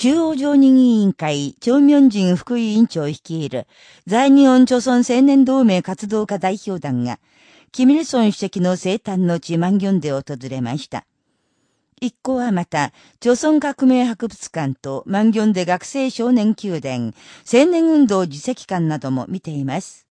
中央常任委員会、長明人副委員長を率いる、在日本朝鮮青年同盟活動家代表団が、キミルソン主席の生誕の地マンギョンで訪れました。一行はまた、朝鮮革命博物館とマンギョンで学生少年宮殿、青年運動自責館なども見ています。